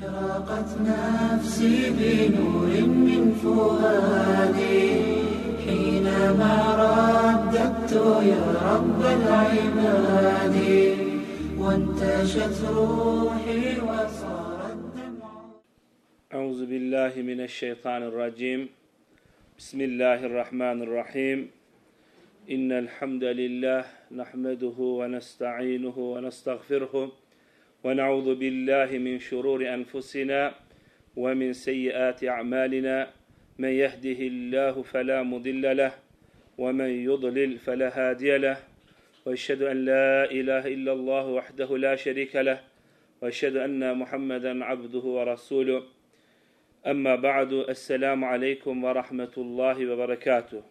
أشرقت نفسي بنور من فؤادي. حينما رددت يا رب العباد وانتشت روحي وصار الدمع أعوذ بالله من الشيطان الرجيم. بسم الله الرحمن الرحيم. إن الحمد لله نحمده ونستعينه ونستغفره. ونعوذ بالله من شرور أنفسنا ومن سيئات أعمالنا من يهده الله فلا مضل له ومن يضلل فلا هادي له وأشهد أن لا إله إلا الله وحده لا شريك له وأشهد أن محمدا عبده ورسوله ba'du. Esselamu aleyküm ve rahmetullahi ve berekatuh.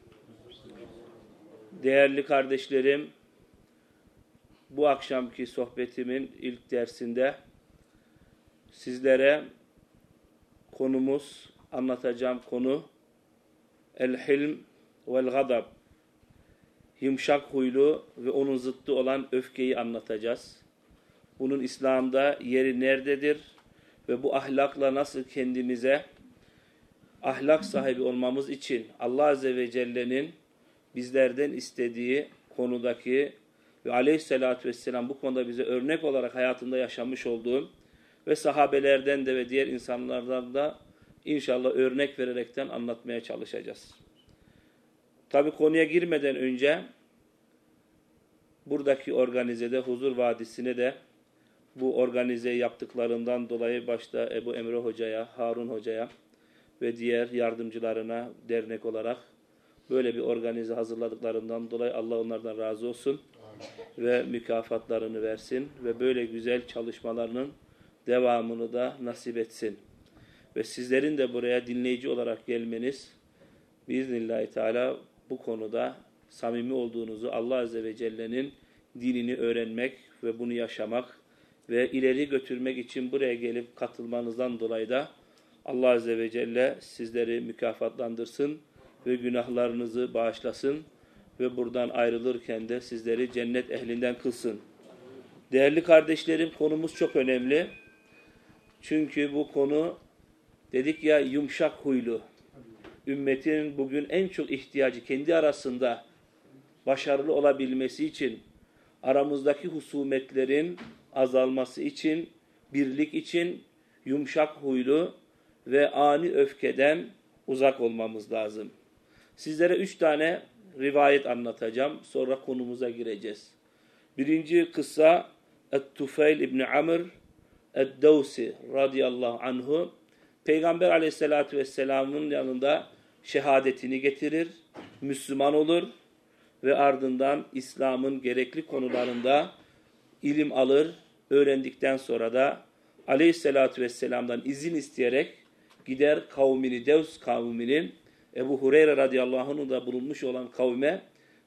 Değerli kardeşlerim, bu akşamki sohbetimin ilk dersinde sizlere konumuz, anlatacağım konu el-hilm vel-gadab. Yumuşak huylu ve onun zıttı olan öfkeyi anlatacağız. Bunun İslam'da yeri nerededir? ve bu ahlakla nasıl kendimize ahlak sahibi olmamız için Allah Azze ve Celle'nin bizlerden istediği konudaki ve aleyhissalatü vesselam bu konuda bize örnek olarak hayatında yaşamış olduğu ve sahabelerden de ve diğer insanlardan da inşallah örnek vererekten anlatmaya çalışacağız. Tabi konuya girmeden önce buradaki organizede Huzur Vadisi'ne de bu organize yaptıklarından dolayı başta Ebu Emre Hoca'ya, Harun Hoca'ya ve diğer yardımcılarına dernek olarak böyle bir organize hazırladıklarından dolayı Allah onlardan razı olsun ve mükafatlarını versin ve böyle güzel çalışmalarının devamını da nasip etsin. Ve sizlerin de buraya dinleyici olarak gelmeniz biiznillahü teala bu konuda samimi olduğunuzu Allah Azze ve Celle'nin dinini öğrenmek ve bunu yaşamak ve ileri götürmek için buraya gelip katılmanızdan dolayı da Allah Azze ve Celle sizleri mükafatlandırsın ve günahlarınızı bağışlasın ve buradan ayrılırken de sizleri cennet ehlinden kılsın. Değerli kardeşlerim konumuz çok önemli. Çünkü bu konu dedik ya yumuşak huylu. Ümmetin bugün en çok ihtiyacı kendi arasında başarılı olabilmesi için aramızdaki husumetlerin azalması için, birlik için yumuşak huylu ve ani öfkeden uzak olmamız lazım. Sizlere üç tane rivayet anlatacağım. Sonra konumuza gireceğiz. Birinci kıssa Et-Tufeyl İbni Amr Et-Davsi radıyallahu anhu Peygamber aleyhissalatü vesselamın yanında şehadetini getirir, Müslüman olur ve ardından İslam'ın gerekli konularında ilim alır, öğrendikten sonra da aleyhissalatü vesselam'dan izin isteyerek gider kavmini, Devs kavminin Ebu Hureyre radıyallahu anh'ın da bulunmuş olan kavme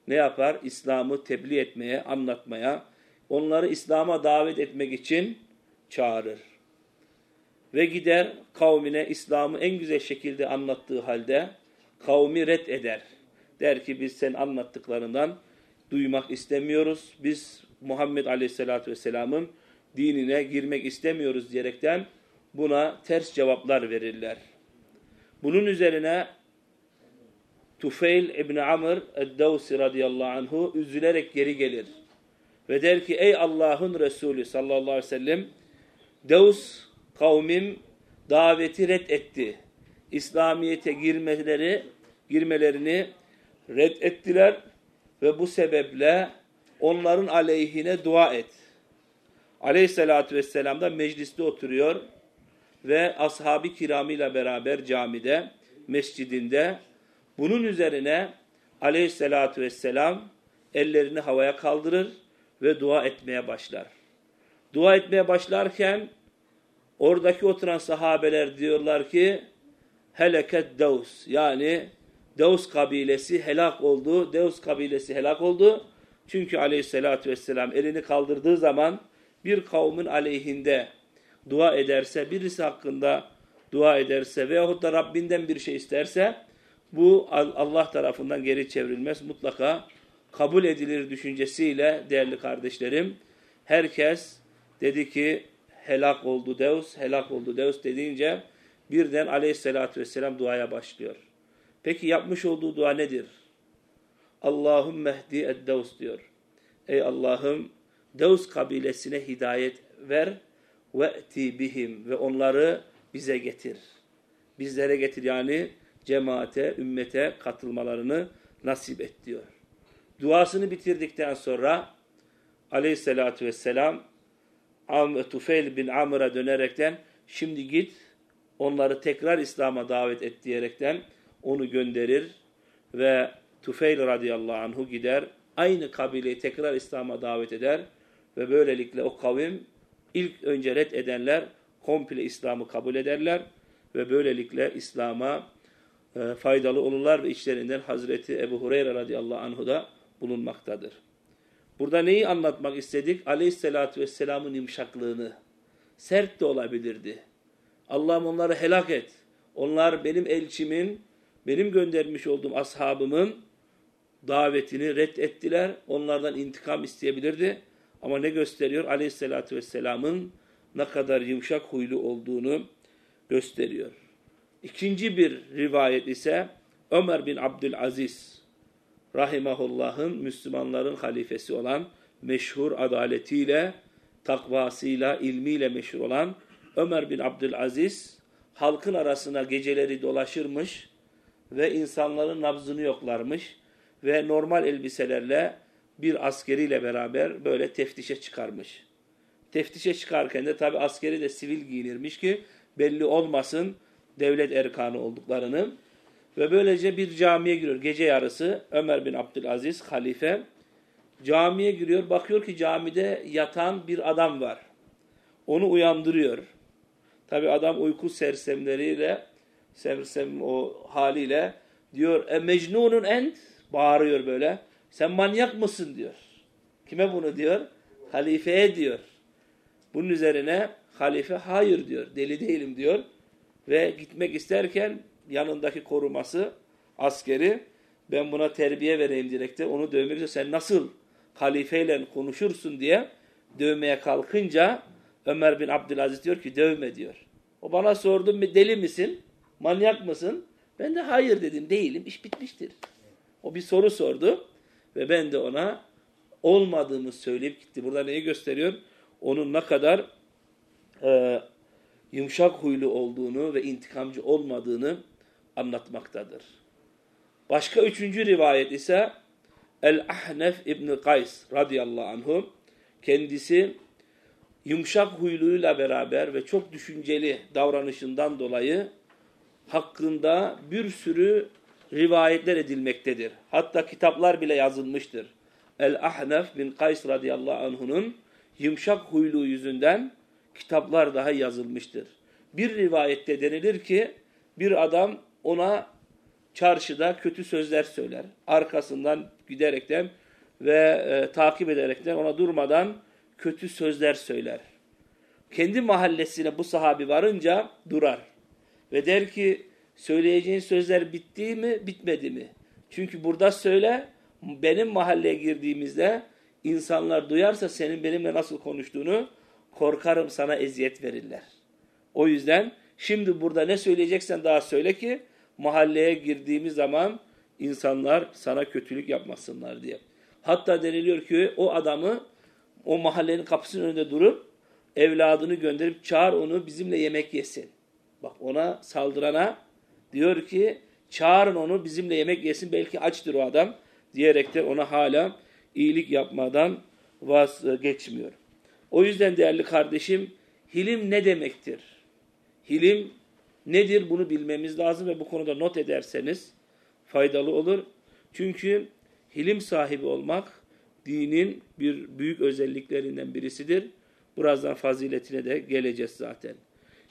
ne yapar? İslam'ı tebliğ etmeye, anlatmaya, onları İslam'a davet etmek için çağırır. Ve gider kavmine İslam'ı en güzel şekilde anlattığı halde kavmi red eder. Der ki biz sen anlattıklarından duymak istemiyoruz. Biz Muhammed Aleyhisselatü Vesselam'ın dinine girmek istemiyoruz diyerekten buna ters cevaplar verirler. Bunun üzerine Tufeil İbni Amr Eddavsi radıyallahu anhu üzülerek geri gelir. Ve der ki ey Allah'ın Resulü sallallahu aleyhi ve sellem Devs kavmim daveti red etti. İslamiyete girmeleri, girmelerini red ettiler ve bu sebeple onların aleyhine dua et. Aleyhissalatü vesselam da mecliste oturuyor ve ashab-ı kiramıyla beraber camide, mescidinde bunun üzerine aleyhissalatü vesselam ellerini havaya kaldırır ve dua etmeye başlar. Dua etmeye başlarken oradaki oturan sahabeler diyorlar ki heleket Devs yani Devs kabilesi helak oldu. Devs kabilesi helak oldu. Çünkü aleyhissalatü vesselam elini kaldırdığı zaman bir kavmin aleyhinde dua ederse, birisi hakkında dua ederse veyahut da Rabbinden bir şey isterse bu Allah tarafından geri çevrilmez. Mutlaka kabul edilir düşüncesiyle değerli kardeşlerim herkes dedi ki helak oldu Deus, helak oldu Deus dediğince birden aleyhissalatü vesselam duaya başlıyor. Peki yapmış olduğu dua nedir? Allahümme ehdi ed-Devs diyor. Ey Allah'ım Devs kabilesine hidayet ver ve eti bihim ve onları bize getir. Bizlere getir yani cemaate, ümmete katılmalarını nasip et diyor. Duasını bitirdikten sonra aleyhissalatü vesselam Am Tufeil bin Amr'a dönerekten şimdi git onları tekrar İslam'a davet et diyerekten onu gönderir ve Tufeil radıyallahu anhu gider aynı kabileyi tekrar İslam'a davet eder ve böylelikle o kavim ilk önce red edenler komple İslam'ı kabul ederler ve böylelikle İslam'a e, faydalı olurlar ve içlerinden Hazreti Ebu Hureyre radıyallahu anhu da bulunmaktadır. Burada neyi anlatmak istedik? Aleyhisselatü vesselamın yumuşaklığını. Sert de olabilirdi. Allah'ım onları helak et. Onlar benim elçimin, benim göndermiş olduğum ashabımın davetini reddettiler. Onlardan intikam isteyebilirdi. Ama ne gösteriyor? Aleyhisselatü vesselamın ne kadar yumuşak huylu olduğunu gösteriyor. İkinci bir rivayet ise Ömer bin Abdülaziz rahimahullah'ın Müslümanların halifesi olan meşhur adaletiyle, takvasıyla, ilmiyle meşhur olan Ömer bin Abdülaziz halkın arasına geceleri dolaşırmış ve insanların nabzını yoklarmış ve normal elbiselerle bir askeriyle beraber böyle teftişe çıkarmış. Teftişe çıkarken de tabi askeri de sivil giyinirmiş ki belli olmasın devlet erkanı olduklarını. Ve böylece bir camiye giriyor. Gece yarısı Ömer bin Abdülaziz halife camiye giriyor. Bakıyor ki camide yatan bir adam var. Onu uyandırıyor. Tabi adam uyku sersemleriyle sersem o haliyle diyor e mecnunun ent bağırıyor böyle. Sen manyak mısın diyor. Kime bunu diyor? Halifeye diyor. Bunun üzerine halife hayır diyor. Deli değilim diyor. Ve gitmek isterken yanındaki koruması askeri ben buna terbiye vereyim direkte onu dövmek üzere sen nasıl halifeyle konuşursun diye dövmeye kalkınca Ömer bin Abdülaziz diyor ki dövme diyor. O bana sordu deli misin? Manyak mısın? Ben de hayır dedim değilim iş bitmiştir. O bir soru sordu ve ben de ona olmadığımı söyleyip gitti. Burada neyi gösteriyor? Onun ne kadar e, yumuşak huylu olduğunu ve intikamcı olmadığını anlatmaktadır. Başka üçüncü rivayet ise El-Ahnef İbni Kays radıyallahu anhu kendisi yumuşak huyluyla beraber ve çok düşünceli davranışından dolayı hakkında bir sürü rivayetler edilmektedir. Hatta kitaplar bile yazılmıştır. El-Ahnef bin Kays radıyallahu anh'unun yumuşak huyluğu yüzünden kitaplar daha yazılmıştır. Bir rivayette denilir ki bir adam ona çarşıda kötü sözler söyler. Arkasından giderekten ve e, takip ederekten ona durmadan kötü sözler söyler. Kendi mahallesine bu sahabi varınca durar. Ve der ki söyleyeceğin sözler bitti mi bitmedi mi? Çünkü burada söyle benim mahalleye girdiğimizde insanlar duyarsa senin benimle nasıl konuştuğunu korkarım sana eziyet verirler. O yüzden şimdi burada ne söyleyeceksen daha söyle ki mahalleye girdiğimiz zaman insanlar sana kötülük yapmasınlar diye. Hatta deniliyor ki o adamı o mahallenin kapısının önünde durup evladını gönderip çağır onu bizimle yemek yesin. Bak ona saldırana diyor ki çağırın onu bizimle yemek yesin belki açtır o adam diyerek de ona hala iyilik yapmadan vazgeçmiyor. O yüzden değerli kardeşim hilim ne demektir? Hilim nedir bunu bilmemiz lazım ve bu konuda not ederseniz faydalı olur. Çünkü hilim sahibi olmak dinin bir büyük özelliklerinden birisidir. Birazdan faziletine de geleceğiz zaten.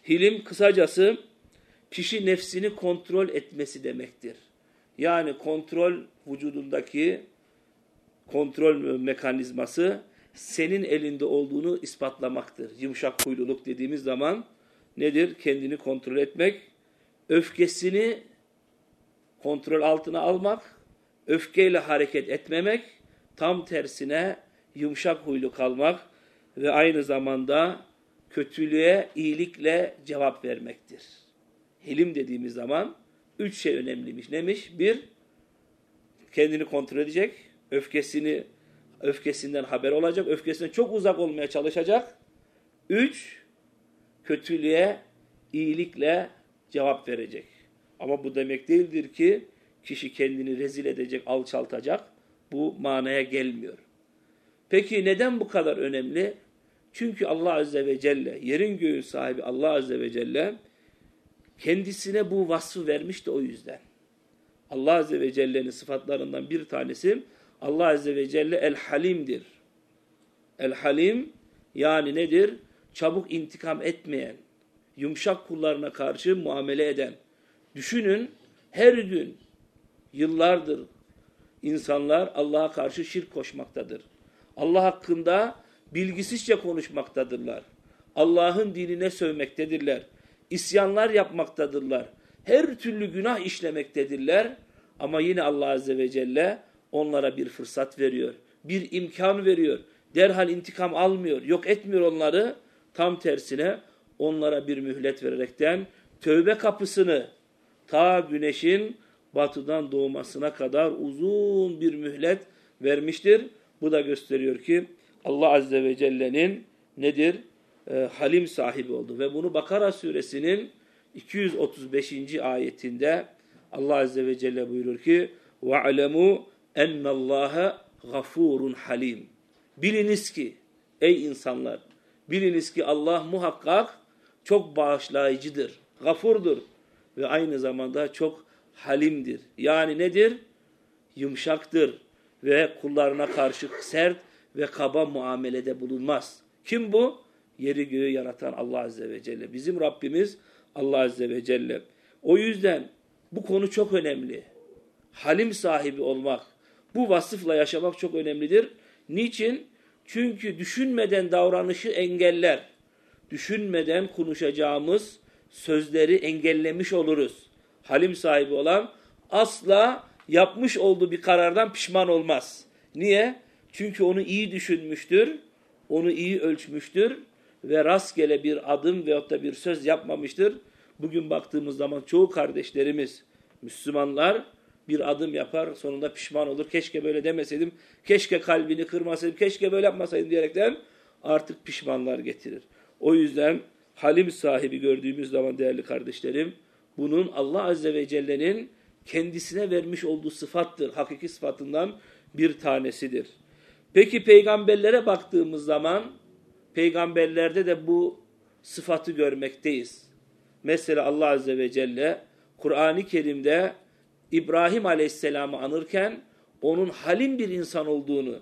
Hilim kısacası kişi nefsini kontrol etmesi demektir. Yani kontrol vücudundaki kontrol mekanizması senin elinde olduğunu ispatlamaktır. Yumuşak huyluluk dediğimiz zaman nedir? Kendini kontrol etmek, öfkesini kontrol altına almak, öfkeyle hareket etmemek, tam tersine yumuşak huylu kalmak ve aynı zamanda kötülüğe iyilikle cevap vermektir. Hilim dediğimiz zaman üç şey önemliymiş. Neymiş? Bir, kendini kontrol edecek. Öfkesini öfkesinden haber olacak. Öfkesinden çok uzak olmaya çalışacak. Üç, kötülüğe iyilikle cevap verecek. Ama bu demek değildir ki kişi kendini rezil edecek, alçaltacak. Bu manaya gelmiyor. Peki neden bu kadar önemli? Çünkü Allah Azze ve Celle, yerin göğün sahibi Allah Azze ve Celle kendisine bu vasfı vermişti o yüzden. Allah Azze ve Celle'nin sıfatlarından bir tanesi Allah Azze ve Celle El-Halim'dir. El-Halim yani nedir? Çabuk intikam etmeyen, yumuşak kullarına karşı muamele eden. Düşünün her gün, yıllardır insanlar Allah'a karşı şirk koşmaktadır. Allah hakkında bilgisizce konuşmaktadırlar. Allah'ın dinine sövmektedirler. İsyanlar yapmaktadırlar. Her türlü günah işlemektedirler. Ama yine Allah Azze ve Celle onlara bir fırsat veriyor. Bir imkan veriyor. Derhal intikam almıyor. Yok etmiyor onları. Tam tersine onlara bir mühlet vererekten tövbe kapısını ta güneşin batıdan doğmasına kadar uzun bir mühlet vermiştir. Bu da gösteriyor ki Allah Azze ve Celle'nin nedir? E, halim sahibi oldu. Ve bunu Bakara suresinin 235. ayetinde Allah Azze ve Celle buyurur ki وَعْلَمُوا Ennallâhe gafurun halim. Biliniz ki ey insanlar biliniz ki Allah muhakkak çok bağışlayıcıdır. Gafurdur ve aynı zamanda çok halimdir. Yani nedir? Yumuşaktır ve kullarına karşı sert ve kaba muamelede bulunmaz. Kim bu? Yeri göğü yaratan Allah Azze ve Celle. Bizim Rabbimiz Allah Azze ve Celle. O yüzden bu konu çok önemli. Halim sahibi olmak, bu vasıfla yaşamak çok önemlidir. Niçin? Çünkü düşünmeden davranışı engeller. Düşünmeden konuşacağımız sözleri engellemiş oluruz. Halim sahibi olan asla yapmış olduğu bir karardan pişman olmaz. Niye? Çünkü onu iyi düşünmüştür, onu iyi ölçmüştür ve rastgele bir adım veyahut da bir söz yapmamıştır. Bugün baktığımız zaman çoğu kardeşlerimiz, Müslümanlar bir adım yapar sonunda pişman olur. Keşke böyle demeseydim, keşke kalbini kırmasaydım, keşke böyle yapmasaydım diyerekten artık pişmanlar getirir. O yüzden halim sahibi gördüğümüz zaman değerli kardeşlerim, bunun Allah Azze ve Celle'nin kendisine vermiş olduğu sıfattır. Hakiki sıfatından bir tanesidir. Peki peygamberlere baktığımız zaman peygamberlerde de bu sıfatı görmekteyiz. Mesela Allah Azze ve Celle Kur'an-ı Kerim'de İbrahim Aleyhisselam'ı anırken onun halim bir insan olduğunu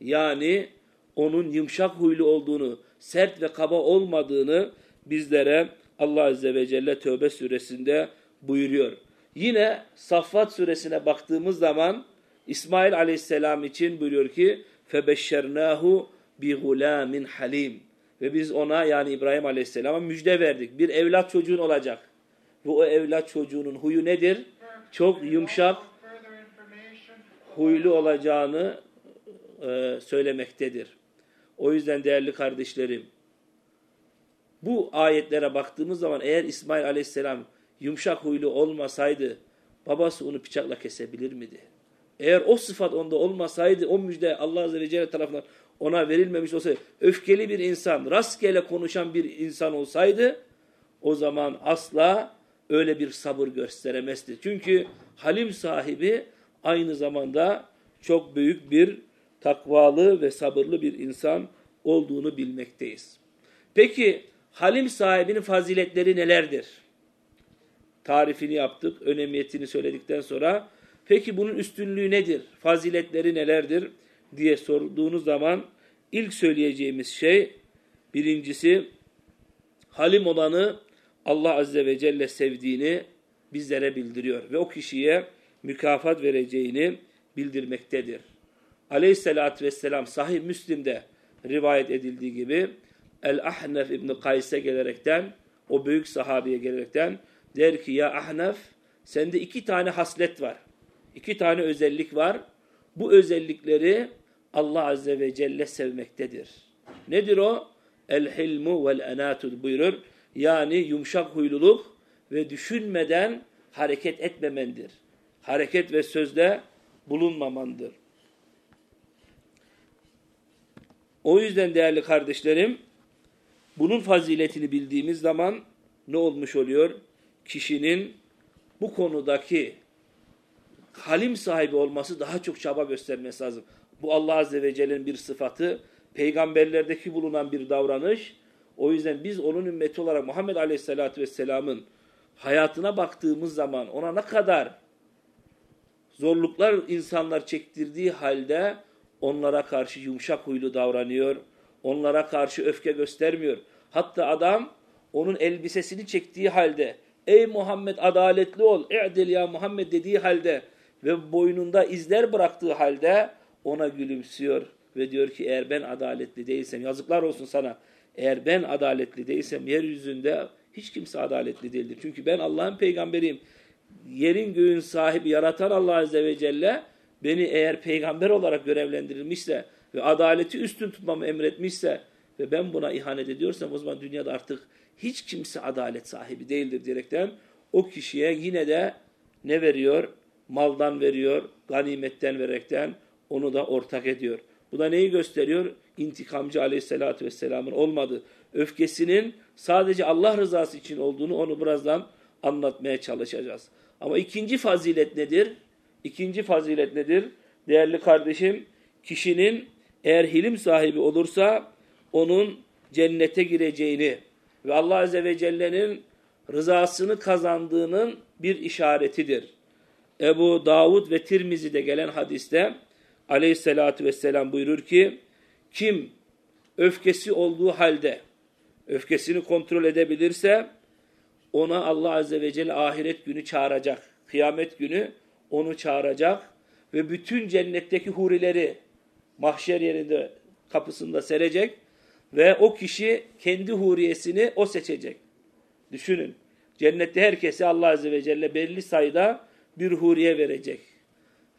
yani onun yumuşak huylu olduğunu, sert ve kaba olmadığını bizlere Allah Azze ve Celle Tövbe suresinde buyuruyor. Yine Saffat suresine baktığımız zaman İsmail aleyhisselam için buyuruyor ki فَبَشَّرْنَاهُ بِغُلَامٍ halim Ve biz ona yani İbrahim aleyhisselama müjde verdik. Bir evlat çocuğun olacak. Ve o evlat çocuğunun huyu nedir? Çok yumuşak, huylu olacağını e, söylemektedir. O yüzden değerli kardeşlerim, bu ayetlere baktığımız zaman eğer İsmail aleyhisselam yumuşak huylu olmasaydı babası onu bıçakla kesebilir miydi? Eğer o sıfat onda olmasaydı o müjde Allah Azze ve Celle tarafından ona verilmemiş olsaydı öfkeli bir insan, rastgele konuşan bir insan olsaydı o zaman asla öyle bir sabır gösteremezdi. Çünkü halim sahibi aynı zamanda çok büyük bir takvalı ve sabırlı bir insan olduğunu bilmekteyiz. Peki halim sahibinin faziletleri nelerdir? Tarifini yaptık, önemiyetini söyledikten sonra peki bunun üstünlüğü nedir? Faziletleri nelerdir diye sorduğunuz zaman ilk söyleyeceğimiz şey birincisi halim olanı Allah Azze ve Celle sevdiğini bizlere bildiriyor ve o kişiye mükafat vereceğini bildirmektedir. Aleyhissalatü vesselam sahih Müslim'de rivayet edildiği gibi El-Ahnef İbni Kays'e gelerekten o büyük sahabeye gelerekten der ki ya Ahnef sende iki tane haslet var. iki tane özellik var. Bu özellikleri Allah Azze ve Celle sevmektedir. Nedir o? el hilmu vel enatu buyurur. Yani yumuşak huyluluk ve düşünmeden hareket etmemendir. Hareket ve sözde bulunmamandır. O yüzden değerli kardeşlerim, bunun faziletini bildiğimiz zaman ne olmuş oluyor? Kişinin bu konudaki halim sahibi olması daha çok çaba göstermesi lazım. Bu Allah Azze ve Celle'nin bir sıfatı, peygamberlerdeki bulunan bir davranış. O yüzden biz onun ümmeti olarak Muhammed Aleyhisselatü Vesselam'ın hayatına baktığımız zaman ona ne kadar zorluklar insanlar çektirdiği halde onlara karşı yumuşak huylu davranıyor. Onlara karşı öfke göstermiyor. Hatta adam onun elbisesini çektiği halde ey Muhammed adaletli ol, i'dil ya Muhammed dediği halde ve boynunda izler bıraktığı halde ona gülümsüyor ve diyor ki eğer ben adaletli değilsem yazıklar olsun sana. Eğer ben adaletli değilsem yeryüzünde hiç kimse adaletli değildir. Çünkü ben Allah'ın peygamberiyim. Yerin göğün sahibi yaratan Allah Azze ve Celle beni eğer peygamber olarak görevlendirilmişse ve adaleti üstün tutmamı emretmişse ve ben buna ihanet ediyorsam o zaman dünyada artık hiç kimse adalet sahibi değildir diyerekten o kişiye yine de ne veriyor? Maldan veriyor, ganimetten vererekten onu da ortak ediyor. Bu da neyi gösteriyor? İntikamcı aleyhissalatü vesselamın olmadı. Öfkesinin sadece Allah rızası için olduğunu onu birazdan anlatmaya çalışacağız. Ama ikinci fazilet nedir? İkinci fazilet nedir? Değerli kardeşim, kişinin eğer hilim sahibi olursa onun cennete gireceğini ve Allah Azze ve Celle'nin rızasını kazandığının bir işaretidir. Ebu Davud ve Tirmizi'de gelen hadiste aleyhissalatü vesselam buyurur ki kim öfkesi olduğu halde öfkesini kontrol edebilirse ona Allah Azze ve Celle ahiret günü çağıracak. Kıyamet günü onu çağıracak ve bütün cennetteki hurileri mahşer yerinde kapısında serecek ve o kişi kendi huriyesini o seçecek. Düşünün. Cennette herkese Allah Azze ve Celle belli sayıda bir huriye verecek.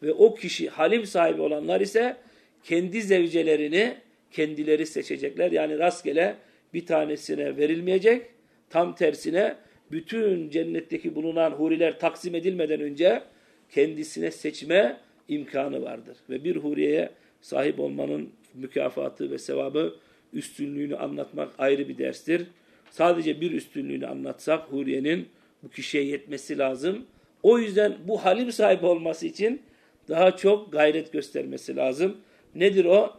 Ve o kişi halim sahibi olanlar ise kendi zevcelerini kendileri seçecekler. Yani rastgele bir tanesine verilmeyecek. Tam tersine bütün cennetteki bulunan huriler taksim edilmeden önce kendisine seçme imkanı vardır. Ve bir huriyeye sahip olmanın mükafatı ve sevabı üstünlüğünü anlatmak ayrı bir derstir. Sadece bir üstünlüğünü anlatsak huriyenin bu kişiye yetmesi lazım. O yüzden bu halim sahibi olması için daha çok gayret göstermesi lazım. Nedir o?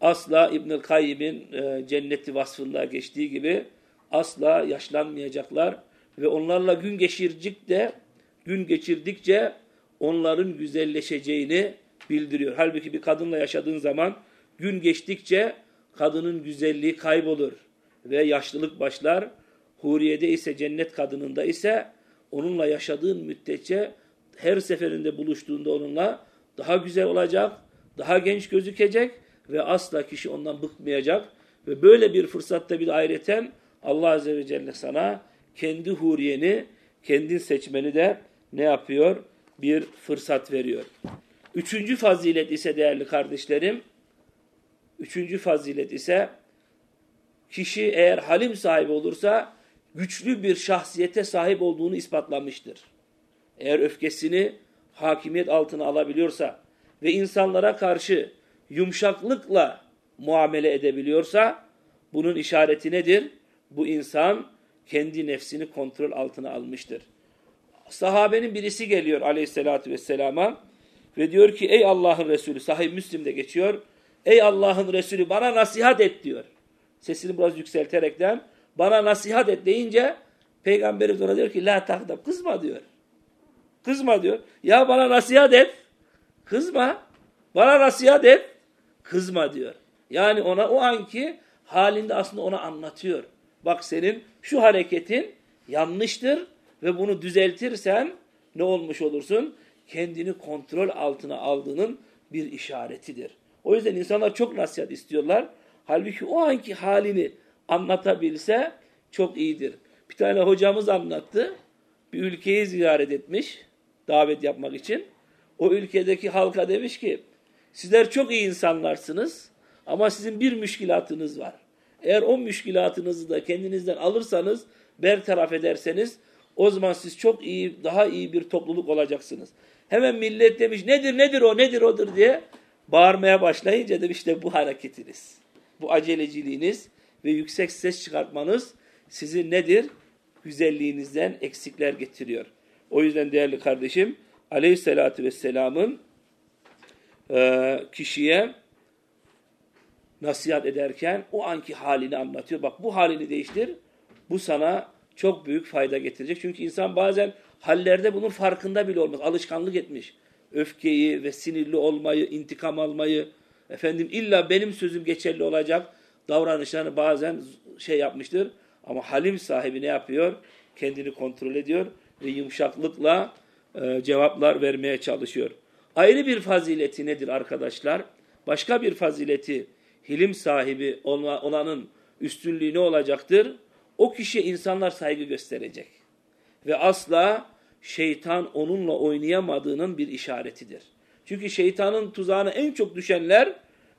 Asla İbnül Kayyim'in e, cenneti vasfında geçtiği gibi asla yaşlanmayacaklar ve onlarla gün geçirdikçe gün geçirdikçe onların güzelleşeceğini bildiriyor. Halbuki bir kadınla yaşadığın zaman gün geçtikçe kadının güzelliği kaybolur ve yaşlılık başlar. Huriye'de ise cennet kadınında ise onunla yaşadığın müddetçe her seferinde buluştuğunda onunla daha güzel olacak, daha genç gözükecek ve asla kişi ondan bıkmayacak. Ve böyle bir fırsatta bir ayreten Allah Azze ve Celle sana kendi huriyeni, kendin seçmeni de ne yapıyor? Bir fırsat veriyor. Üçüncü fazilet ise değerli kardeşlerim, üçüncü fazilet ise kişi eğer halim sahibi olursa güçlü bir şahsiyete sahip olduğunu ispatlamıştır. Eğer öfkesini hakimiyet altına alabiliyorsa ve insanlara karşı yumuşaklıkla muamele edebiliyorsa bunun işareti nedir? Bu insan kendi nefsini kontrol altına almıştır. Sahabenin birisi geliyor aleyhissalatü vesselama ve diyor ki ey Allah'ın Resulü sahih Müslim'de geçiyor. Ey Allah'ın Resulü bana nasihat et diyor. Sesini biraz yükselterekten bana nasihat et deyince Peygamberimiz ona diyor ki la takdab kızma diyor. Kızma diyor. Ya bana nasihat et. Kızma. Bana nasihat et. Kızma diyor. Yani ona o anki halinde aslında ona anlatıyor. Bak senin şu hareketin yanlıştır ve bunu düzeltirsen ne olmuş olursun? Kendini kontrol altına aldığının bir işaretidir. O yüzden insanlar çok nasihat istiyorlar. Halbuki o anki halini anlatabilse çok iyidir. Bir tane hocamız anlattı. Bir ülkeyi ziyaret etmiş davet yapmak için. O ülkedeki halka demiş ki sizler çok iyi insanlarsınız ama sizin bir müşkilatınız var. Eğer o müşkilatınızı da kendinizden alırsanız, bertaraf ederseniz o zaman siz çok iyi, daha iyi bir topluluk olacaksınız. Hemen millet demiş nedir nedir o nedir odur diye bağırmaya başlayınca demiş işte bu hareketiniz, bu aceleciliğiniz ve yüksek ses çıkartmanız sizin nedir? Güzelliğinizden eksikler getiriyor. O yüzden değerli kardeşim aleyhissalatü vesselamın e, kişiye nasihat ederken o anki halini anlatıyor. Bak bu halini değiştir. Bu sana çok büyük fayda getirecek. Çünkü insan bazen hallerde bunun farkında bile olmaz. Alışkanlık etmiş. Öfkeyi ve sinirli olmayı, intikam almayı, efendim illa benim sözüm geçerli olacak davranışlarını bazen şey yapmıştır. Ama halim sahibi ne yapıyor? Kendini kontrol ediyor ve yumuşaklıkla e, cevaplar vermeye çalışıyor. Ayrı bir fazileti nedir arkadaşlar? Başka bir fazileti hilim sahibi olanın üstünlüğü ne olacaktır? O kişiye insanlar saygı gösterecek. Ve asla şeytan onunla oynayamadığının bir işaretidir. Çünkü şeytanın tuzağına en çok düşenler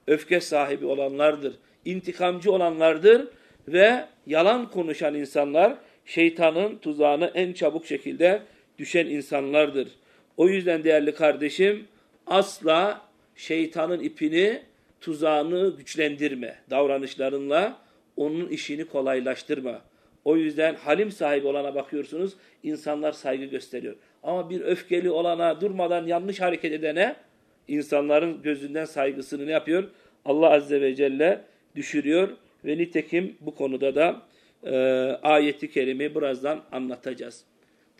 öfke sahibi olanlardır. intikamcı olanlardır ve yalan konuşan insanlar şeytanın tuzağına en çabuk şekilde düşen insanlardır. O yüzden değerli kardeşim asla şeytanın ipini, tuzağını güçlendirme. Davranışlarınla onun işini kolaylaştırma. O yüzden halim sahibi olana bakıyorsunuz, insanlar saygı gösteriyor. Ama bir öfkeli olana, durmadan yanlış hareket edene, insanların gözünden saygısını ne yapıyor? Allah Azze ve Celle düşürüyor ve nitekim bu konuda da e, ayeti kerimi birazdan anlatacağız.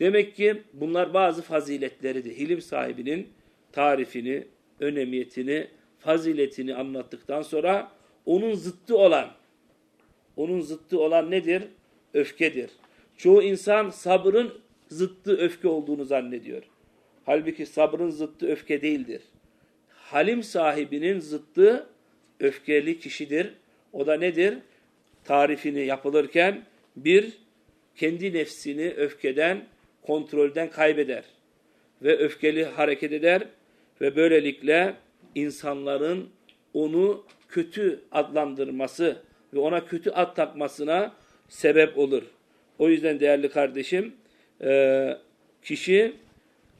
Demek ki bunlar bazı faziletleridir. Hilim sahibinin tarifini, önemiyetini, faziletini anlattıktan sonra onun zıttı olan, onun zıttı olan nedir? Öfkedir. Çoğu insan sabrın zıttı öfke olduğunu zannediyor. Halbuki sabrın zıttı öfke değildir. Halim sahibinin zıttı öfkeli kişidir. O da nedir? Tarifini yapılırken bir, kendi nefsini öfkeden, kontrolden kaybeder ve öfkeli hareket eder ve böylelikle insanların onu kötü adlandırması ve ona kötü ad takmasına sebep olur. O yüzden değerli kardeşim e, kişi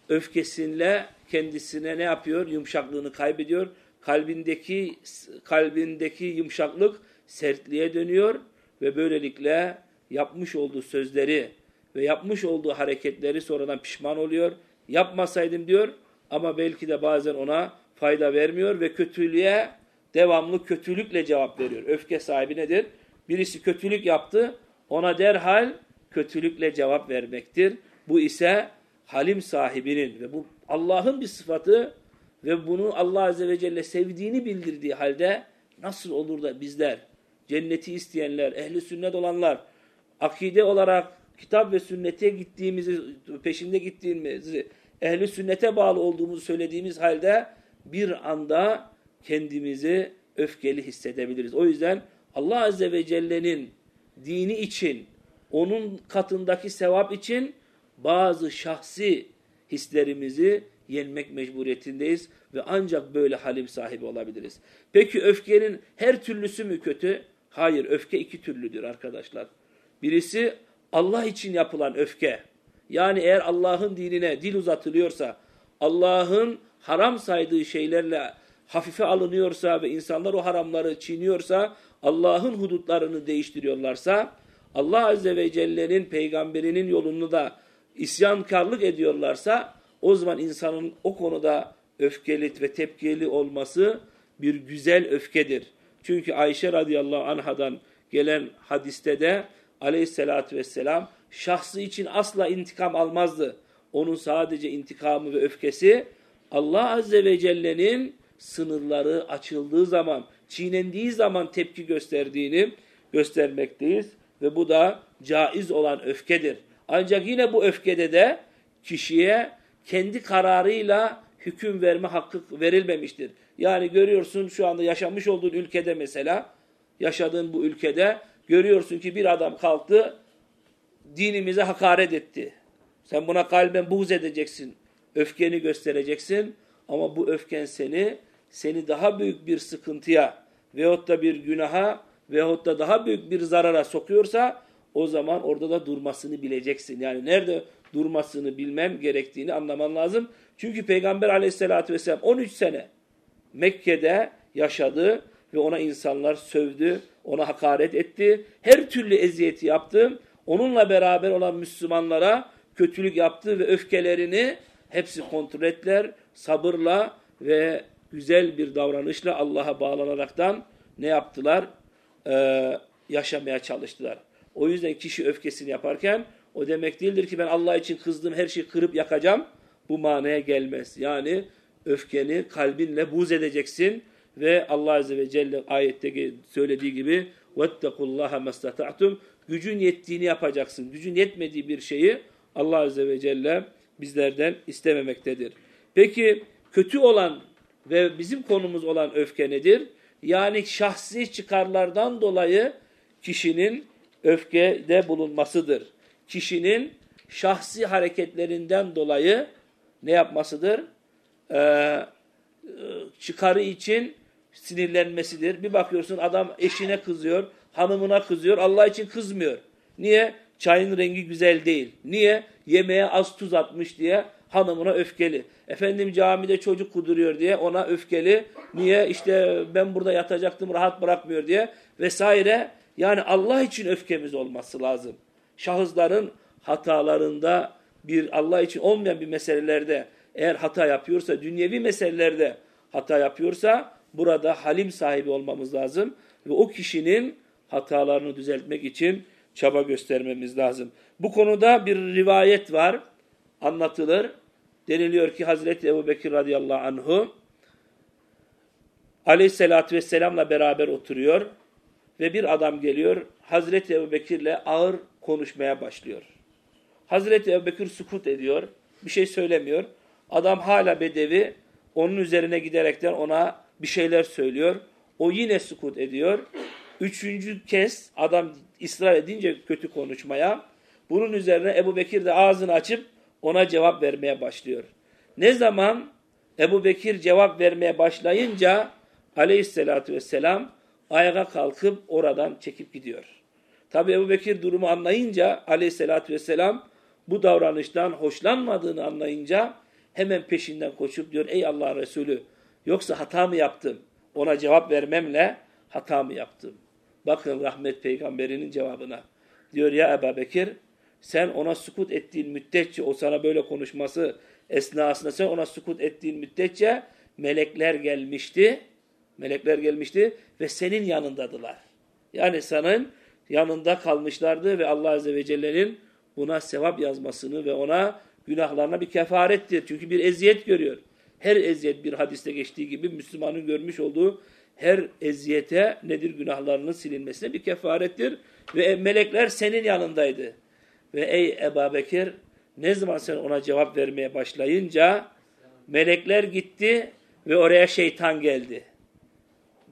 öfkesinle kendisine ne yapıyor? Yumuşaklığını kaybediyor. Kalbindeki kalbindeki yumuşaklık sertliğe dönüyor ve böylelikle yapmış olduğu sözleri ve yapmış olduğu hareketleri sonradan pişman oluyor. Yapmasaydım diyor ama belki de bazen ona fayda vermiyor ve kötülüğe devamlı kötülükle cevap veriyor. Öfke sahibi nedir? Birisi kötülük yaptı, ona derhal kötülükle cevap vermektir. Bu ise halim sahibinin ve bu Allah'ın bir sıfatı ve bunu Allah Azze ve Celle sevdiğini bildirdiği halde nasıl olur da bizler, cenneti isteyenler, ehli sünnet olanlar, akide olarak kitap ve sünnete gittiğimizi, peşinde gittiğimizi, ehli sünnete bağlı olduğumuzu söylediğimiz halde bir anda kendimizi öfkeli hissedebiliriz. O yüzden Allah Azze ve Celle'nin dini için, onun katındaki sevap için bazı şahsi hislerimizi yenmek mecburiyetindeyiz ve ancak böyle halim sahibi olabiliriz. Peki öfkenin her türlüsü mü kötü? Hayır, öfke iki türlüdür arkadaşlar. Birisi Allah için yapılan öfke. Yani eğer Allah'ın dinine dil uzatılıyorsa, Allah'ın haram saydığı şeylerle hafife alınıyorsa ve insanlar o haramları çiğniyorsa, Allah'ın hudutlarını değiştiriyorlarsa, Allah Azze ve Celle'nin peygamberinin yolunu da isyankarlık ediyorlarsa, o zaman insanın o konuda öfkeli ve tepkili olması bir güzel öfkedir. Çünkü Ayşe radıyallahu anhadan gelen hadiste de aleyhissalatü vesselam şahsı için asla intikam almazdı. Onun sadece intikamı ve öfkesi Allah Azze ve Celle'nin sınırları açıldığı zaman, çiğnendiği zaman tepki gösterdiğini göstermekteyiz. Ve bu da caiz olan öfkedir. Ancak yine bu öfkede de kişiye kendi kararıyla hüküm verme hakkı verilmemiştir. Yani görüyorsun şu anda yaşamış olduğun ülkede mesela, yaşadığın bu ülkede görüyorsun ki bir adam kalktı, dinimize hakaret etti. Sen buna kalben buğz edeceksin, öfkeni göstereceksin ama bu öfken seni, seni daha büyük bir sıkıntıya veyahut da bir günaha veyahut da daha büyük bir zarara sokuyorsa o zaman orada da durmasını bileceksin. Yani nerede durmasını bilmem gerektiğini anlaman lazım. Çünkü Peygamber aleyhissalatü vesselam 13 sene Mekke'de yaşadı ve ona insanlar sövdü, ona hakaret etti. Her türlü eziyeti yaptı. Onunla beraber olan Müslümanlara kötülük yaptı ve öfkelerini hepsi kontrol ettiler. Sabırla ve güzel bir davranışla Allah'a bağlanaraktan ne yaptılar? Ee, yaşamaya çalıştılar. O yüzden kişi öfkesini yaparken o demek değildir ki ben Allah için kızdım her şeyi kırıp yakacağım. Bu manaya gelmez. Yani öfkeni kalbinle buz edeceksin ve Allah Azze ve Celle ayette söylediği gibi وَاتَّقُوا اللّٰهَ مَسْتَطَعْتُمْ Gücün yettiğini yapacaksın. Gücün yetmediği bir şeyi Allah Azze ve Celle bizlerden istememektedir. Peki kötü olan ve bizim konumuz olan öfke nedir? Yani şahsi çıkarlardan dolayı kişinin öfkede bulunmasıdır. Kişinin şahsi hareketlerinden dolayı ne yapmasıdır? Ee, çıkarı için sinirlenmesidir. Bir bakıyorsun adam eşine kızıyor, hanımına kızıyor, Allah için kızmıyor. Niye? Çayın rengi güzel değil. Niye? Yemeğe az tuz atmış diye hanımına öfkeli. Efendim camide çocuk kuduruyor diye ona öfkeli. Niye? İşte ben burada yatacaktım rahat bırakmıyor diye vesaire. Yani Allah için öfkemiz olması lazım. Şahısların hatalarında bir Allah için olmayan bir meselelerde eğer hata yapıyorsa, dünyevi meselelerde hata yapıyorsa burada halim sahibi olmamız lazım. Ve o kişinin hatalarını düzeltmek için çaba göstermemiz lazım. Bu konuda bir rivayet var, anlatılır. Deniliyor ki Hazreti Ebu Bekir radıyallahu anhu aleyhissalatü vesselamla beraber oturuyor ve bir adam geliyor Hazreti Ebu Bekir'le ağır konuşmaya başlıyor. Hazreti Ebu Bekir sukut ediyor, bir şey söylemiyor. Adam hala bedevi, onun üzerine giderekten ona bir şeyler söylüyor. O yine sukut ediyor. Üçüncü kez adam ısrar edince kötü konuşmaya, bunun üzerine Ebu Bekir de ağzını açıp ona cevap vermeye başlıyor. Ne zaman Ebu Bekir cevap vermeye başlayınca aleyhissalatü vesselam ayağa kalkıp oradan çekip gidiyor. Tabi Ebu Bekir durumu anlayınca aleyhissalatü vesselam bu davranıştan hoşlanmadığını anlayınca hemen peşinden koşup diyor ey Allah Resulü yoksa hata mı yaptım? Ona cevap vermemle hata mı yaptım? Bakın rahmet peygamberinin cevabına. Diyor ya Ebu Bekir sen ona sukut ettiğin müddetçe o sana böyle konuşması esnasında sen ona sukut ettiğin müddetçe melekler gelmişti. Melekler gelmişti ve senin yanındadılar. Yani senin yanında kalmışlardı ve Allah Azze ve Celle'nin buna sevap yazmasını ve ona günahlarına bir kefarettir. Çünkü bir eziyet görüyor. Her eziyet bir hadiste geçtiği gibi Müslümanın görmüş olduğu her eziyete nedir günahlarının silinmesine bir kefarettir. Ve melekler senin yanındaydı. Ve ey Ebu Bekir ne zaman sen ona cevap vermeye başlayınca melekler gitti ve oraya şeytan geldi.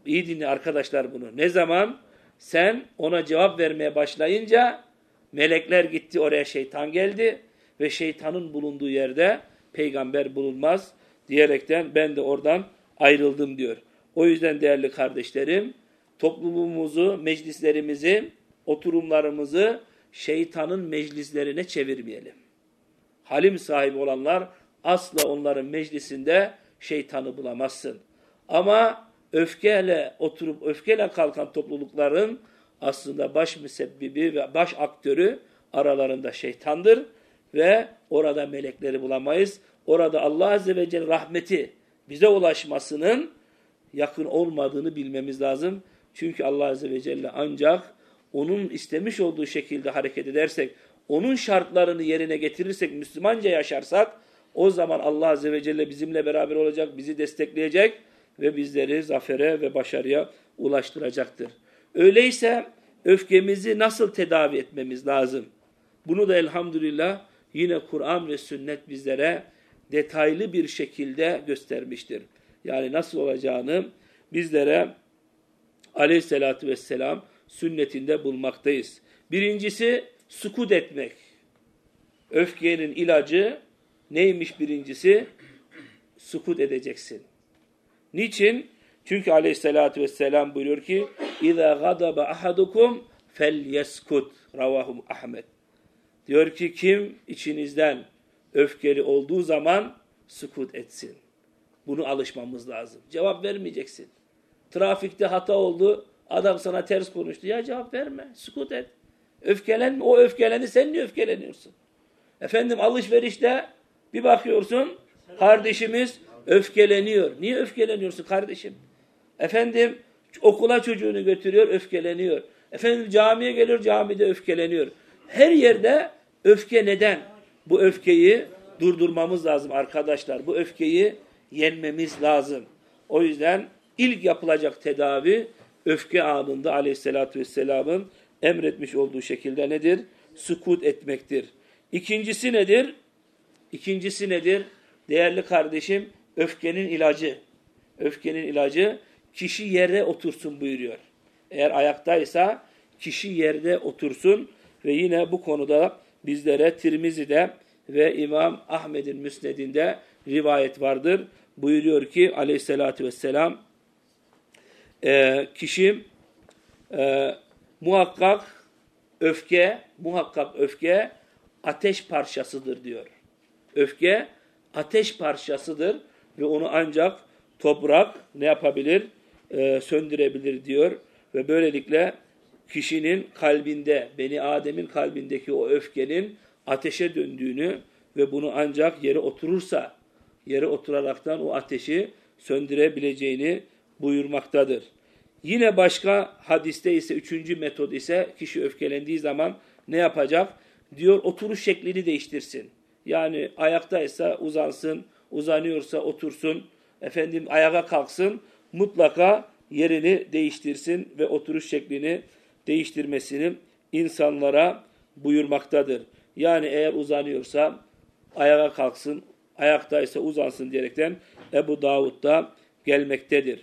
İyi dinle arkadaşlar bunu. Ne zaman sen ona cevap vermeye başlayınca melekler gitti oraya şeytan geldi ve şeytanın bulunduğu yerde peygamber bulunmaz diyerekten ben de oradan ayrıldım diyor. O yüzden değerli kardeşlerim toplumumuzu, meclislerimizi, oturumlarımızı şeytanın meclislerine çevirmeyelim. Halim sahibi olanlar asla onların meclisinde şeytanı bulamazsın. Ama öfkeyle oturup öfkeyle kalkan toplulukların aslında baş müsebbibi ve baş aktörü aralarında şeytandır ve orada melekleri bulamayız. Orada Allah Azze ve Celle rahmeti bize ulaşmasının yakın olmadığını bilmemiz lazım. Çünkü Allah Azze ve Celle ancak onun istemiş olduğu şekilde hareket edersek, onun şartlarını yerine getirirsek, Müslümanca yaşarsak, o zaman Allah Azze ve Celle bizimle beraber olacak, bizi destekleyecek ve bizleri zafere ve başarıya ulaştıracaktır. Öyleyse öfkemizi nasıl tedavi etmemiz lazım? Bunu da elhamdülillah yine Kur'an ve sünnet bizlere detaylı bir şekilde göstermiştir. Yani nasıl olacağını bizlere aleyhissalatü vesselam sünnetinde bulmaktayız. Birincisi sukut etmek. Öfkenin ilacı neymiş birincisi? Sukut edeceksin. Niçin? Çünkü aleyhissalatü vesselam buyuruyor ki اِذَا غَضَبَ أَحَدُكُمْ فَلْيَسْكُتْ Ravahu Ahmet. Diyor ki kim içinizden öfkeli olduğu zaman sükut etsin. Bunu alışmamız lazım. Cevap vermeyeceksin. Trafikte hata oldu. Adam sana ters konuştu. Ya cevap verme. Sükut et. Öfkelenme. O öfkelendi. Sen niye öfkeleniyorsun? Efendim alışverişte bir bakıyorsun kardeşimiz öfkeleniyor. Niye öfkeleniyorsun kardeşim? Efendim okula çocuğunu götürüyor öfkeleniyor. Efendim camiye geliyor camide öfkeleniyor. Her yerde öfke neden? Bu öfkeyi durdurmamız lazım arkadaşlar. Bu öfkeyi yenmemiz lazım. O yüzden ilk yapılacak tedavi öfke anında aleyhissalatü vesselamın emretmiş olduğu şekilde nedir? Sukut etmektir. İkincisi nedir? İkincisi nedir? Değerli kardeşim, öfkenin ilacı. Öfkenin ilacı kişi yere otursun buyuruyor. Eğer ayaktaysa kişi yerde otursun ve yine bu konuda bizlere Tirmizi'de ve İmam Ahmed'in müsnedinde rivayet vardır. Buyuruyor ki aleyhissalatü vesselam e, kişi e, muhakkak öfke, muhakkak öfke ateş parçasıdır diyor. Öfke ateş parçasıdır ve onu ancak toprak ne yapabilir? E, söndürebilir diyor. Ve böylelikle kişinin kalbinde, Beni Adem'in kalbindeki o öfkenin ateşe döndüğünü ve bunu ancak yere oturursa, yere oturaraktan o ateşi söndürebileceğini buyurmaktadır. Yine başka hadiste ise üçüncü metod ise kişi öfkelendiği zaman ne yapacak? Diyor oturuş şeklini değiştirsin. Yani ayaktaysa uzansın, uzanıyorsa otursun, efendim ayağa kalksın, mutlaka yerini değiştirsin ve oturuş şeklini değiştirmesini insanlara buyurmaktadır. Yani eğer uzanıyorsa ayağa kalksın, ayaktaysa uzansın diyerekten Ebu Davud'da gelmektedir.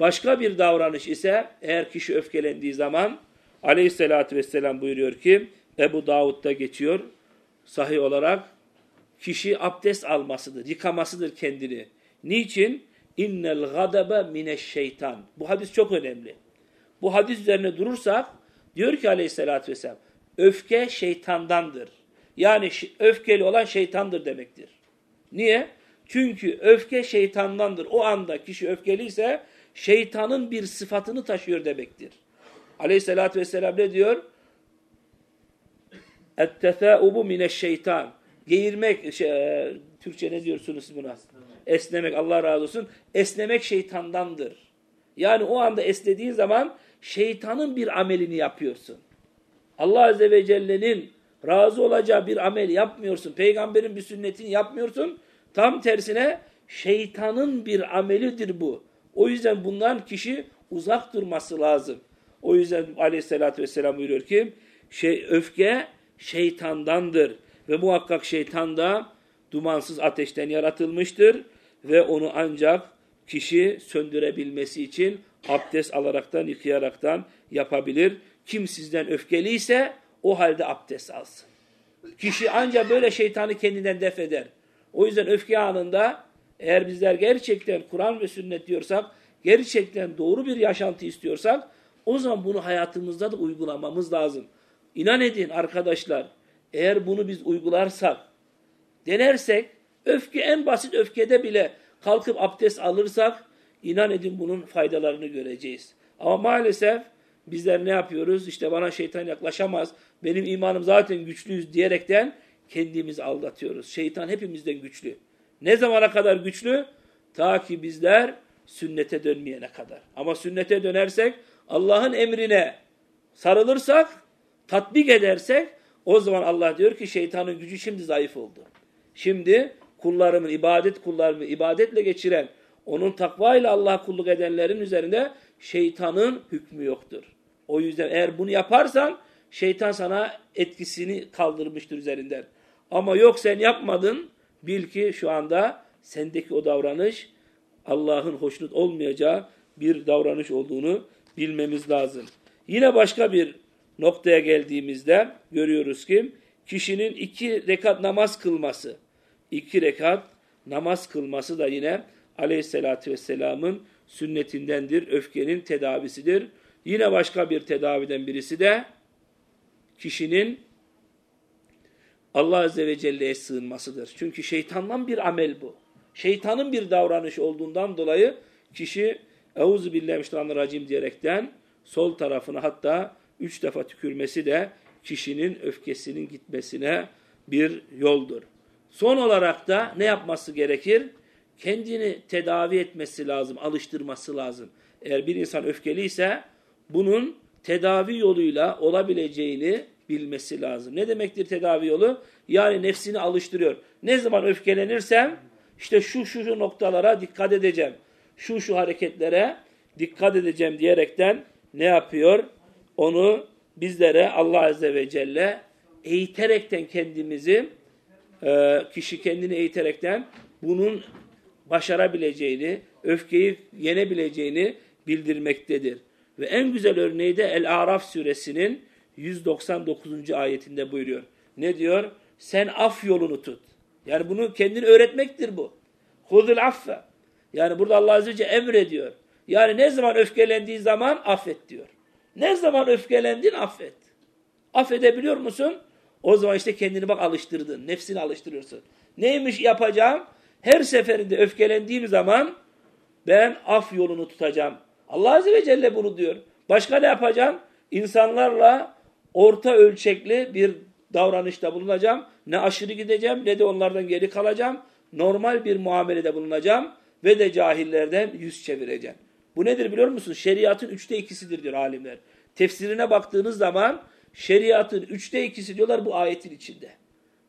Başka bir davranış ise eğer kişi öfkelendiği zaman aleyhissalatü vesselam buyuruyor ki Ebu Davud'da geçiyor sahih olarak kişi abdest almasıdır, yıkamasıdır kendini. Niçin? İnnel gadabe mineşşeytan. Bu hadis çok önemli bu hadis üzerine durursak diyor ki aleyhissalatü vesselam öfke şeytandandır. Yani öfkeli olan şeytandır demektir. Niye? Çünkü öfke şeytandandır. O anda kişi öfkeliyse şeytanın bir sıfatını taşıyor demektir. Aleyhissalatü vesselam ne diyor? Ettefâubu mineşşeytan. Geğirmek, şey, e, Türkçe ne diyorsunuz siz buna? Esnemek, Allah razı olsun. Esnemek şeytandandır. Yani o anda esnediğin zaman şeytanın bir amelini yapıyorsun. Allah Azze ve Celle'nin razı olacağı bir amel yapmıyorsun. Peygamberin bir sünnetini yapmıyorsun. Tam tersine şeytanın bir amelidir bu. O yüzden bundan kişi uzak durması lazım. O yüzden aleyhissalatü vesselam buyuruyor ki şey, öfke şeytandandır. Ve muhakkak şeytan da dumansız ateşten yaratılmıştır. Ve onu ancak kişi söndürebilmesi için abdest alaraktan, yıkayaraktan yapabilir. Kim sizden öfkeliyse o halde abdest alsın. Kişi ancak böyle şeytanı kendinden def eder. O yüzden öfke anında eğer bizler gerçekten Kur'an ve sünnet diyorsak, gerçekten doğru bir yaşantı istiyorsak, o zaman bunu hayatımızda da uygulamamız lazım. İnan edin arkadaşlar, eğer bunu biz uygularsak, denersek, öfke en basit öfkede bile kalkıp abdest alırsak, inan edin bunun faydalarını göreceğiz. Ama maalesef bizler ne yapıyoruz? İşte bana şeytan yaklaşamaz, benim imanım zaten güçlüyüz diyerekten kendimizi aldatıyoruz. Şeytan hepimizden güçlü. Ne zamana kadar güçlü? Ta ki bizler sünnete dönmeyene kadar. Ama sünnete dönersek, Allah'ın emrine sarılırsak, tatbik edersek, o zaman Allah diyor ki şeytanın gücü şimdi zayıf oldu. Şimdi kullarımın, ibadet kullarımı ibadetle geçiren, onun takvayla Allah kulluk edenlerin üzerinde şeytanın hükmü yoktur. O yüzden eğer bunu yaparsan şeytan sana etkisini kaldırmıştır üzerinden. Ama yok sen yapmadın, bil ki şu anda sendeki o davranış Allah'ın hoşnut olmayacağı bir davranış olduğunu bilmemiz lazım. Yine başka bir noktaya geldiğimizde görüyoruz ki kişinin iki rekat namaz kılması, iki rekat namaz kılması da yine aleyhissalatü vesselamın sünnetindendir. Öfkenin tedavisidir. Yine başka bir tedaviden birisi de kişinin Allah Azze ve Celle'ye sığınmasıdır. Çünkü şeytandan bir amel bu. Şeytanın bir davranış olduğundan dolayı kişi Euzu billahi diyerekten sol tarafına hatta üç defa tükürmesi de kişinin öfkesinin gitmesine bir yoldur. Son olarak da ne yapması gerekir? Kendini tedavi etmesi lazım, alıştırması lazım. Eğer bir insan öfkeliyse bunun tedavi yoluyla olabileceğini bilmesi lazım. Ne demektir tedavi yolu? Yani nefsini alıştırıyor. Ne zaman öfkelenirsem işte şu şu, şu noktalara dikkat edeceğim. Şu şu hareketlere dikkat edeceğim diyerekten ne yapıyor? Onu bizlere Allah Azze ve Celle eğiterekten kendimizi kişi kendini eğiterekten bunun başarabileceğini, öfkeyi yenebileceğini bildirmektedir. Ve en güzel örneği de El-Araf suresinin 199. ayetinde buyuruyor. Ne diyor? Sen af yolunu tut. Yani bunu kendini öğretmektir bu. Hudul affe. Yani burada Allah Azze ve Celle emrediyor. Yani ne zaman öfkelendiği zaman affet diyor. Ne zaman öfkelendin affet. Affedebiliyor musun? O zaman işte kendini bak alıştırdın. Nefsini alıştırıyorsun. Neymiş yapacağım? Her seferinde öfkelendiğim zaman ben af yolunu tutacağım. Allah Azze ve Celle bunu diyor. Başka ne yapacağım? İnsanlarla orta ölçekli bir davranışta bulunacağım. Ne aşırı gideceğim ne de onlardan geri kalacağım. Normal bir muamelede bulunacağım ve de cahillerden yüz çevireceğim. Bu nedir biliyor musunuz? Şeriatın üçte ikisidir diyor alimler. Tefsirine baktığınız zaman şeriatın üçte ikisi diyorlar bu ayetin içinde.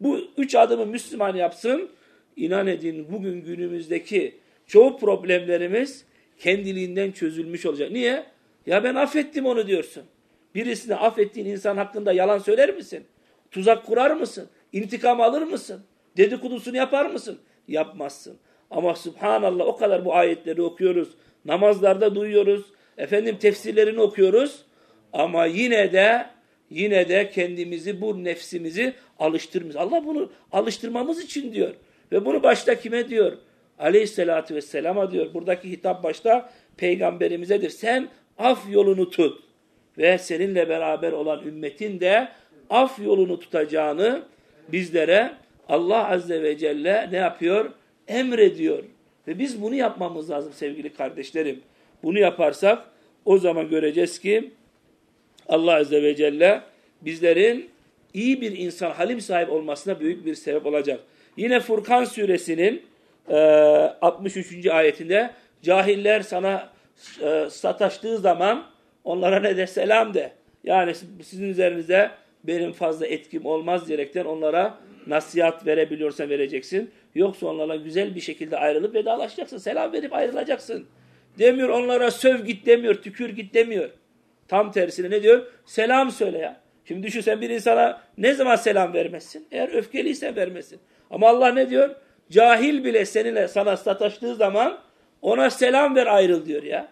Bu üç adımı Müslüman yapsın. İnan edin bugün günümüzdeki çoğu problemlerimiz kendiliğinden çözülmüş olacak. Niye? Ya ben affettim onu diyorsun. Birisine affettiğin insan hakkında yalan söyler misin? Tuzak kurar mısın? İntikam alır mısın? Dedikodusunu yapar mısın? Yapmazsın. Ama subhanallah o kadar bu ayetleri okuyoruz. Namazlarda duyuyoruz. Efendim tefsirlerini okuyoruz. Ama yine de yine de kendimizi bu nefsimizi alıştırmamız. Allah bunu alıştırmamız için diyor. Ve bunu başta kime diyor? Aleyhissalatü vesselama diyor. Buradaki hitap başta peygamberimizedir. Sen af yolunu tut. Ve seninle beraber olan ümmetin de af yolunu tutacağını bizlere Allah Azze ve Celle ne yapıyor? Emrediyor. Ve biz bunu yapmamız lazım sevgili kardeşlerim. Bunu yaparsak o zaman göreceğiz ki Allah Azze ve Celle bizlerin iyi bir insan, halim sahip olmasına büyük bir sebep olacak. Yine Furkan suresinin e, 63. ayetinde cahiller sana e, sataştığı zaman onlara ne de selam de. Yani sizin üzerinize benim fazla etkim olmaz diyerekten onlara nasihat verebiliyorsan vereceksin. Yoksa onlarla güzel bir şekilde ayrılıp vedalaşacaksın. Selam verip ayrılacaksın. Demiyor onlara söv git demiyor, tükür git demiyor. Tam tersine ne diyor? Selam söyle ya. Şimdi düşün sen bir insana ne zaman selam vermezsin? Eğer öfkeliyse vermesin. Ama Allah ne diyor? Cahil bile seninle sana sataştığı zaman ona selam ver ayrıl diyor ya.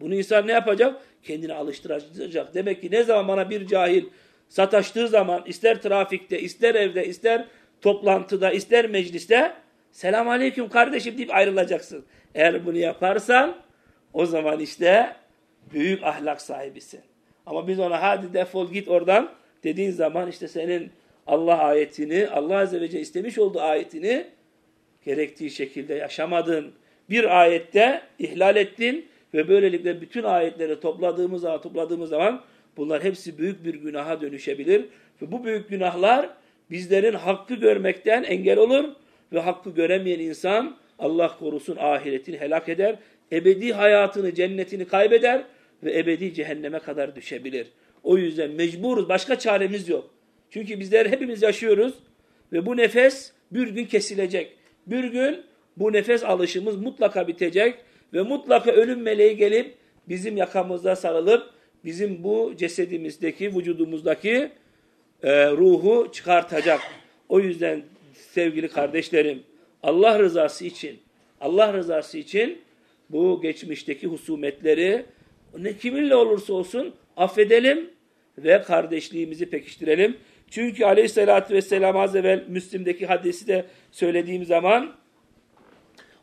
Bunu insan ne yapacak? Kendini alıştıracak. Demek ki ne zaman bana bir cahil sataştığı zaman ister trafikte, ister evde, ister toplantıda, ister mecliste selam aleyküm kardeşim deyip ayrılacaksın. Eğer bunu yaparsan o zaman işte büyük ahlak sahibisin. Ama biz ona hadi defol git oradan dediğin zaman işte senin Allah ayetini, Allah Azze ve Celle istemiş olduğu ayetini gerektiği şekilde yaşamadın. Bir ayette ihlal ettin ve böylelikle bütün ayetleri topladığımız zaman, topladığımız zaman bunlar hepsi büyük bir günaha dönüşebilir. Ve bu büyük günahlar bizlerin hakkı görmekten engel olur ve hakkı göremeyen insan Allah korusun ahiretini helak eder, ebedi hayatını, cennetini kaybeder ve ebedi cehenneme kadar düşebilir. O yüzden mecburuz, başka çaremiz yok. Çünkü bizler hepimiz yaşıyoruz ve bu nefes bir gün kesilecek. Bir gün bu nefes alışımız mutlaka bitecek ve mutlaka ölüm meleği gelip bizim yakamızda sarılıp bizim bu cesedimizdeki, vücudumuzdaki e, ruhu çıkartacak. O yüzden sevgili kardeşlerim Allah rızası için Allah rızası için bu geçmişteki husumetleri ne kiminle olursa olsun affedelim ve kardeşliğimizi pekiştirelim. Çünkü aleyhissalatü vesselam az evvel Müslim'deki hadisi de söylediğim zaman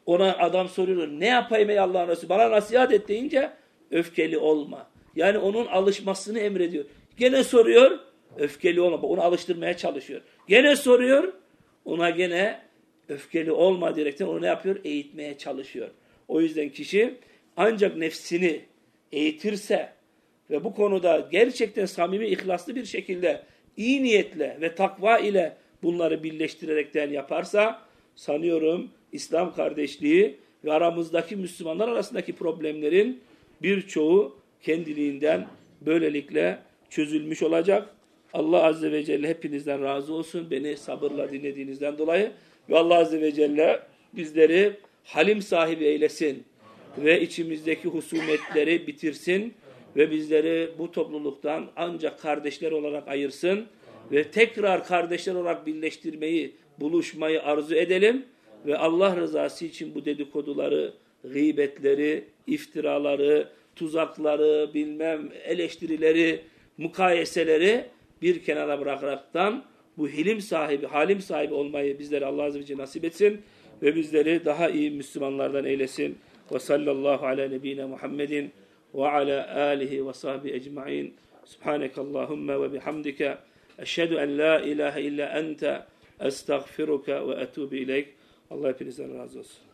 Ona adam soruyor ne yapayım ey Allah'ın Resulü bana nasihat et deyince öfkeli olma. Yani onun alışmasını emrediyor. Gene soruyor öfkeli olma. Onu alıştırmaya çalışıyor. Gene soruyor ona gene öfkeli olma diyerekten onu ne yapıyor? Eğitmeye çalışıyor. O yüzden kişi ancak nefsini eğitirse ve bu konuda gerçekten samimi, ihlaslı bir şekilde iyi niyetle ve takva ile bunları birleştirerekten yaparsa sanıyorum İslam kardeşliği ve aramızdaki Müslümanlar arasındaki problemlerin birçoğu kendiliğinden böylelikle çözülmüş olacak. Allah Azze ve Celle hepinizden razı olsun. Beni sabırla dinlediğinizden dolayı. Ve Allah Azze ve Celle bizleri halim sahibi eylesin. Ve içimizdeki husumetleri bitirsin. Ve bizleri bu topluluktan ancak kardeşler olarak ayırsın. Ve tekrar kardeşler olarak birleştirmeyi, buluşmayı arzu edelim. Ve Allah rızası için bu dedikoduları, gıybetleri, iftiraları, tuzakları, bilmem eleştirileri, mukayeseleri bir kenara bırakaraktan bu hilim sahibi, halim sahibi olmayı bizlere Allah Azze ve Celle nasip etsin ve bizleri daha iyi Müslümanlardan eylesin. Ve sallallahu ala nebine Muhammedin ve ala alihi ve sahbihi ecma'in. Subhanekallahumma ve bihamdike. Eşhedü en la ilahe illa ente estağfiruka ve etubu ileyk. Allah hepinizden razı olsun.